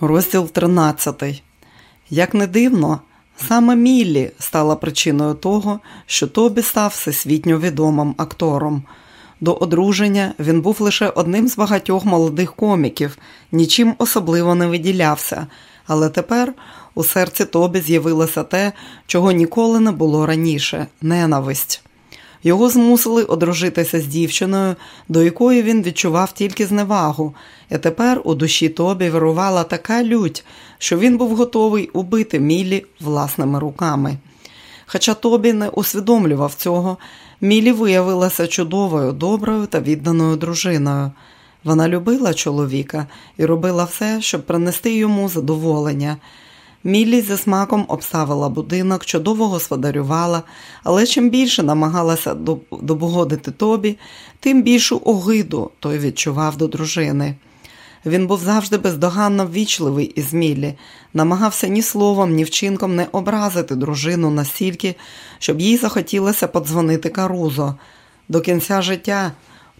Розділ 13. Як не дивно, саме Міллі стала причиною того, що Тобі став всесвітньо відомим актором. До одруження він був лише одним з багатьох молодих коміків, нічим особливо не виділявся, але тепер у серці Тобі з'явилося те, чого ніколи не було раніше ненависть. Його змусили одружитися з дівчиною, до якої він відчував тільки зневагу, і тепер у душі Тобі вирувала така лють, що він був готовий убити Мілі власними руками. Хоча Тобі не усвідомлював цього, Мілі виявилася чудовою, доброю та відданою дружиною. Вона любила чоловіка і робила все, щоб принести йому задоволення. Міллі зі смаком обставила будинок, чудово господарювала, але чим більше намагалася добогодити Тобі, тим більшу огиду той відчував до дружини. Він був завжди бездоганно ввічливий із Міллі, намагався ні словом, ні вчинком не образити дружину настільки, щоб їй захотілося подзвонити Карузо. До кінця життя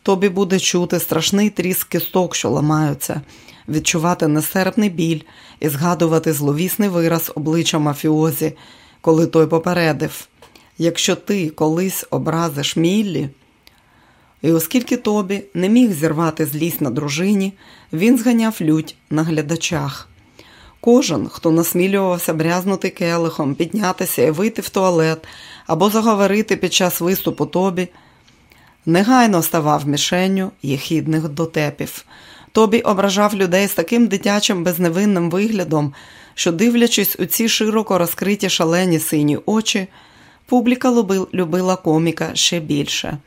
Тобі буде чути страшний тріск кісток, що ламаються відчувати нестерпний біль і згадувати зловісний вираз обличчя мафіозі, коли той попередив: якщо ти колись образиш Міллі, і оскільки Тобі не міг зірвати злість на дружині, він зганяв лють на глядачах. Кожен, хто насмілювався брязнути келихом, піднятися і вийти в туалет або заговорити під час виступу Тобі, негайно ставав мішенню єхідних дотепів. Тобі ображав людей з таким дитячим безневинним виглядом, що, дивлячись у ці широко розкриті шалені сині очі, публіка любила коміка ще більше.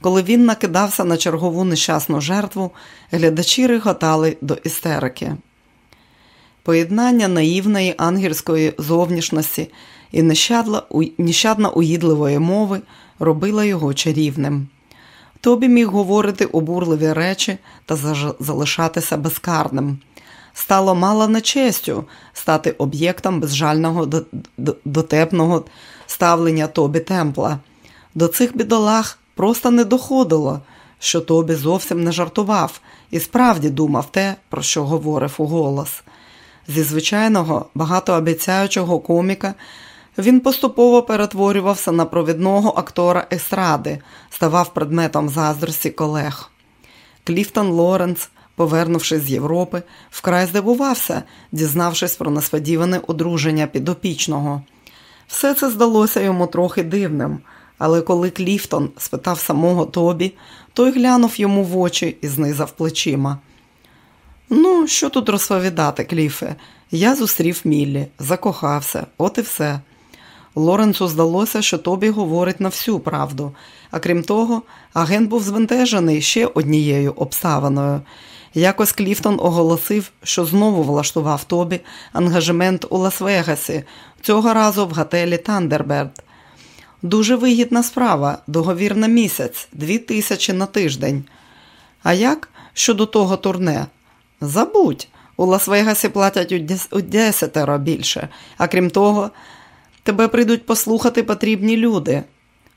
Коли він накидався на чергову нещасну жертву, глядачі реготали до істерики. Поєднання наївної ангельської зовнішності і нещадно уїдливої мови робило його чарівним. Тобі міг говорити обурливі речі та залишатися безкарним. Стало мало нечестю стати об'єктом безжального дотепного ставлення Тобі темпла. До цих бідолах просто не доходило, що Тобі зовсім не жартував і справді думав те, про що говорив у голос. Зі звичайного багатообіцяючого коміка він поступово перетворювався на провідного актора естради, ставав предметом заздрості колег. Кліфтон Лоренс, повернувшись з Європи, вкрай здивувався, дізнавшись про несподіване одруження підопічного. Все це здалося йому трохи дивним, але коли Кліфтон спитав самого Тобі, той глянув йому в очі і знизав плечима. Ну, що тут розповідати, Кліфе? Я зустрів Міллі, закохався, от і все. Лоренцу здалося, що Тобі говорить не всю правду, а крім того, агент був збентежений ще однією обставиною. Якось Кліфтон оголосив, що знову влаштував Тобі ангажемент у Лас-Вегасі, цього разу в готелі Тандерберд. Дуже вигідна справа, договір на місяць, дві тисячі на тиждень. А як щодо того турне? Забудь, у Лас-Вегасі платять у десятеро більше, а крім того, Тебе прийдуть послухати потрібні люди.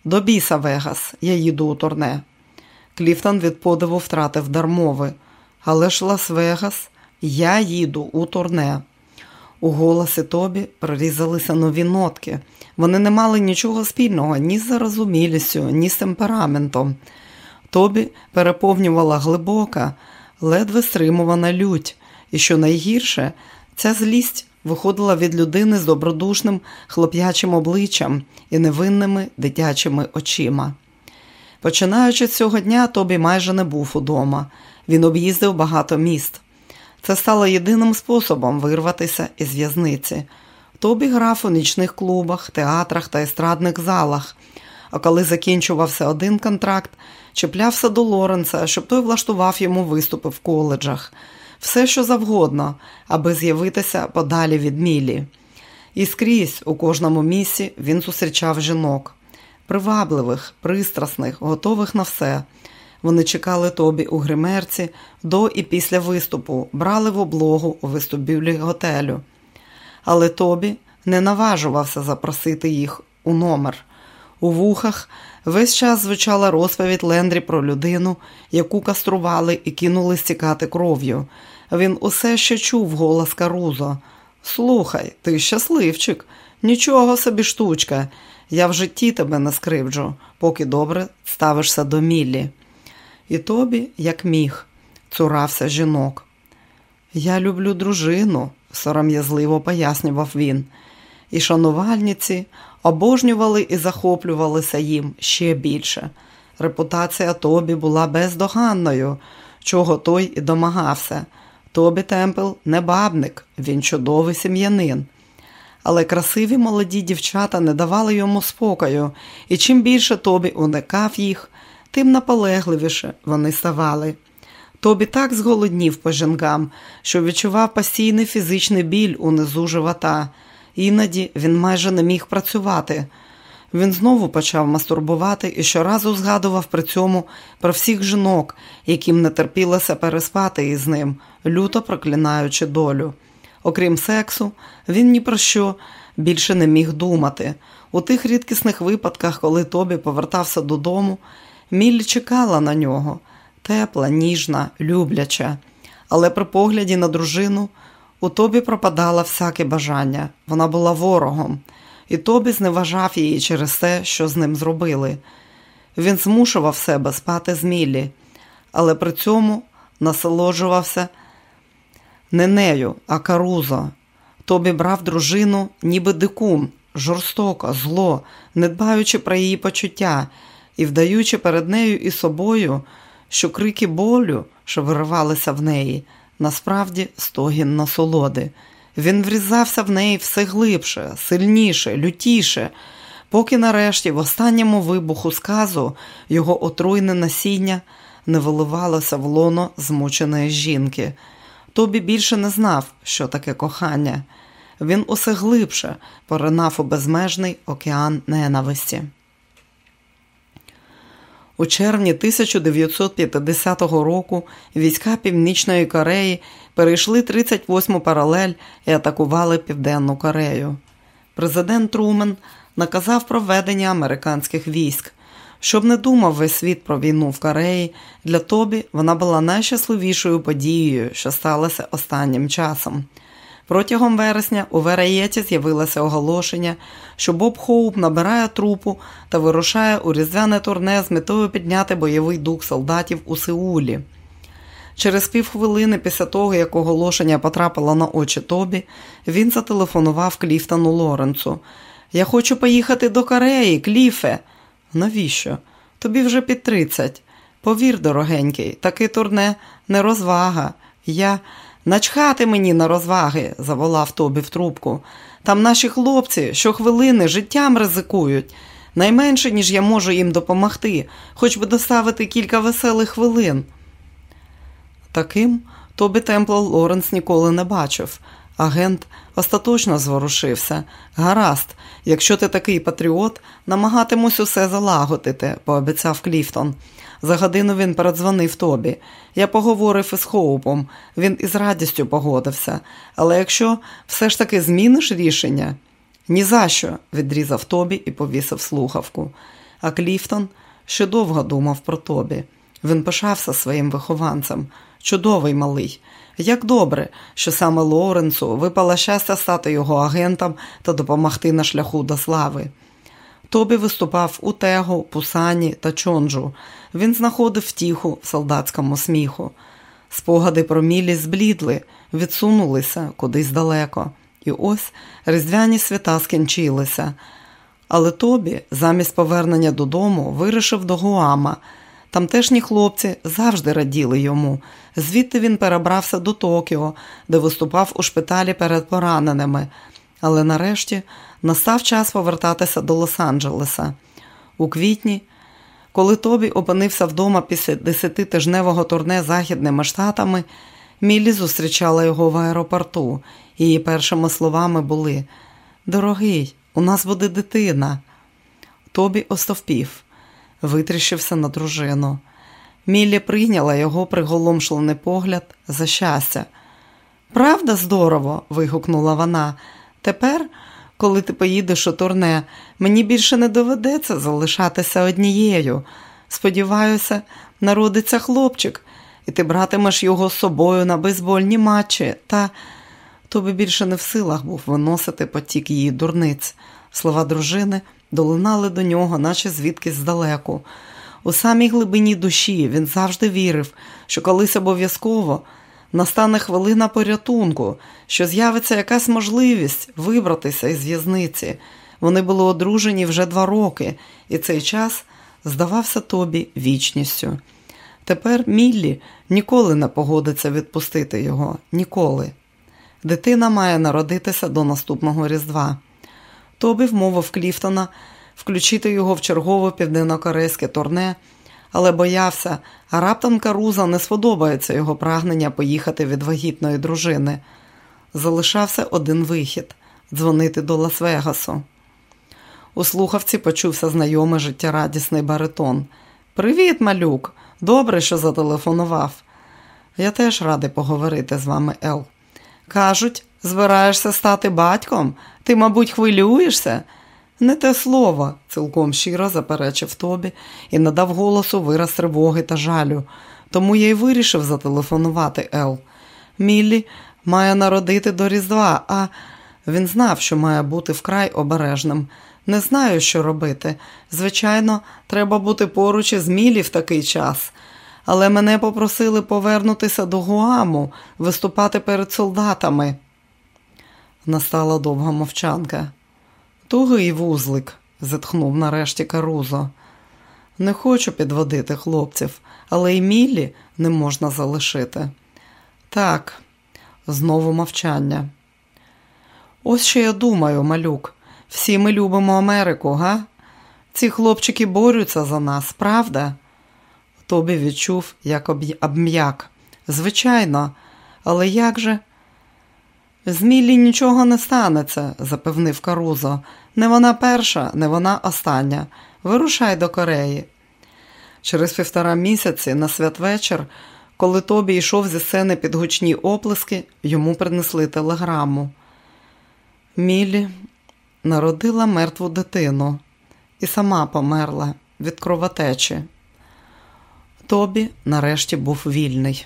До біса Вегас, я їду у турне. Кліфтон від подиву втратив дармови. Але ж Лас-Вегас, я їду у турне. У голосі Тобі прорізалися нові нотки. Вони не мали нічого спільного ні з зарозумілістю, ні з темпераментом. Тобі переповнювала глибока, ледве стримувана лють, і що найгірше, ця злість виходила від людини з добродушним хлоп'ячим обличчям і невинними дитячими очима. Починаючи з цього дня, Тобі майже не був удома. Він об'їздив багато міст. Це стало єдиним способом вирватися із в'язниці. Тобі грав у нічних клубах, театрах та естрадних залах. А коли закінчувався один контракт, чіплявся до Лоренса, щоб той влаштував йому виступи в коледжах все, що завгодно, аби з'явитися подалі від Мілі. І скрізь у кожному місці він зустрічав жінок, привабливих, пристрасних, готових на все. Вони чекали тобі у гримерці до і після виступу, брали в облогу у виступбюлі готелю. Але тобі не наважувався запросити їх у номер. У вухах весь час звучала розповідь Лендрі про людину, яку кастрували і кинули стікати кров'ю. Він усе ще чув голос Карузо. Слухай, ти щасливчик, нічого собі штучка. Я в житті тебе не скривджу, поки добре ставишся до Міллі. І тобі, як міг, цурався жінок. Я люблю дружину, сором'язливо пояснював він. І шанувальниці обожнювали і захоплювалися їм ще більше. Репутація Тобі була бездоганною, чого той і домагався. Тобі Темпл не бабник, він чудовий сім'янин. Але красиві молоді дівчата не давали йому спокою, і чим більше Тобі уникав їх, тим наполегливіше вони ставали. Тобі так зголоднів по жінкам, що відчував постійний фізичний біль унизу живота. Іноді він майже не міг працювати. Він знову почав мастурбувати і щоразу згадував при цьому про всіх жінок, яким не терпілося переспати із ним, люто проклинаючи долю. Окрім сексу, він ні про що більше не міг думати. У тих рідкісних випадках, коли Тобі повертався додому, Міллі чекала на нього тепла, ніжна, любляча. Але при погляді на дружину у Тобі пропадало всяке бажання. Вона була ворогом, і Тобі зневажав її через те, що з ним зробили. Він змушував себе спати з Міллі, але при цьому насолоджувався не нею, а Карузо. Тобі брав дружину, ніби дикун, жорстоко, зло, не дбаючи про її почуття і вдаючи перед нею і собою, що крики болю, що виривалися в неї, насправді стогін насолоди. Він врізався в неї все глибше, сильніше, лютіше, поки нарешті в останньому вибуху сказу його отруйне насіння не виливалося в лоно змученої жінки. Тобі більше не знав, що таке кохання. Він усе глибше поринав у безмежний океан ненависті. У червні 1950 року війська Північної Кореї перейшли 38-му паралель і атакували Південну Корею. Президент Трумен наказав проведення американських військ. Щоб не думав весь світ про війну в Кореї, для Тобі вона була найщасливішою подією, що сталося останнім часом. Протягом вересня у Вераєті з'явилося оголошення, що Боб Хоуп набирає трупу та вирушає у різдвяне турне з метою підняти бойовий дух солдатів у Сеулі. Через півхвилини після того, як оголошення потрапило на очі Тобі, він зателефонував Кліфтону Лоренцу. Я хочу поїхати до Кореї, Кліфе. Навіщо? Тобі вже під тридцять. Повір, дорогенький, таке турне не розвага. Я начхати мені на розваги, заволав Тобі в трубку. Там наші хлопці щохвилини життям ризикують. Найменше, ніж я можу їм допомогти, хоч би доставити кілька веселих хвилин. Таким Тобі Темпл Лоренс ніколи не бачив. Агент остаточно зворушився. Гаразд, якщо ти такий патріот, намагатимусь усе залагодити, пообіцяв Кліфтон. За годину він передзвонив тобі. Я поговорив із Хоупом, він із радістю погодився. Але якщо все ж таки зміниш рішення, «Ні за що», – відрізав Тобі і повісив слухавку. А Кліфтон ще довго думав про Тобі. Він пишався своїм вихованцем. Чудовий малий. Як добре, що саме Лоренцу випало щастя стати його агентом та допомогти на шляху до слави. Тобі виступав у Тего, Пусані та Чонджу. Він знаходив втіху в солдатському сміху. Спогади про Мілі зблідли, відсунулися кудись далеко. І ось різдвяні свята скінчилися. Але Тобі, замість повернення додому, вирішив до Гуама – Тамтешні хлопці завжди раділи йому. Звідти він перебрався до Токіо, де виступав у шпиталі перед пораненими. Але нарешті настав час повертатися до Лос-Анджелеса. У квітні, коли Тобі опинився вдома після десятитижневого турне Західними Штатами, Міллі зустрічала його в аеропорту. Її першими словами були Дорогий, у нас буде дитина. Тобі остовпів витріщився на дружину. Міллі прийняла його приголомшлений погляд за щастя. Правда, здорово. вигукнула вона. Тепер, коли ти поїдеш у турне, мені більше не доведеться залишатися однією. Сподіваюся, народиться хлопчик. і ти братимеш його з собою на бейсбольні матчі, та Тобі більше не в силах був виносити потік її дурниць. Слова дружини долинали до нього, наче звідкись здалеку. У самій глибині душі він завжди вірив, що колись обов'язково настане хвилина порятунку, що з'явиться якась можливість вибратися із в'язниці. Вони були одружені вже два роки, і цей час здавався тобі вічністю. Тепер Міллі ніколи не погодиться відпустити його, ніколи. Дитина має народитися до наступного Різдва. Тобі вмовив Кліфтона включити його в чергове південно-корейське турне, але боявся, а раптом Каруза не сподобається його прагнення поїхати від вагітної дружини. Залишався один вихід дзвонити до Лас-Вегасу. У слухавці почувся знайомий життєрадісний баритон. Привіт, малюк! Добре, що зателефонував. Я теж радий поговорити з вами, Ел. Кажуть, збираєшся стати батьком? Ти, мабуть, хвилюєшся? Не те слово, цілком щиро заперечив Тобі і надав голосу вираз тривоги та жалю. Тому я й вирішив зателефонувати Ел. Міллі має народити до Різдва, а він знав, що має бути вкрай обережним. Не знаю, що робити. Звичайно, треба бути поруч із Міллі в такий час. Але мене попросили повернутися до Гуаму, виступати перед солдатами. Настала довга мовчанка. Тугий вузлик, зітхнув нарешті Карузо. Не хочу підводити хлопців, але й Міллі не можна залишити. Так, знову мовчання. Ось що я думаю, малюк. Всі ми любимо Америку, га? Ці хлопчики борються за нас, правда? Тобі відчув, як обм'як. Звичайно, але як же? З Міллі нічого не станеться, запевнив Карузо. Не вона перша, не вона остання. Вирушай до Кореї. Через півтора місяці на святвечір, коли Тобі йшов зі сцени під гучні оплески, йому принесли телеграму. Міллі народила мертву дитину і сама померла від кровотечі. Тобі нарешті був вільний.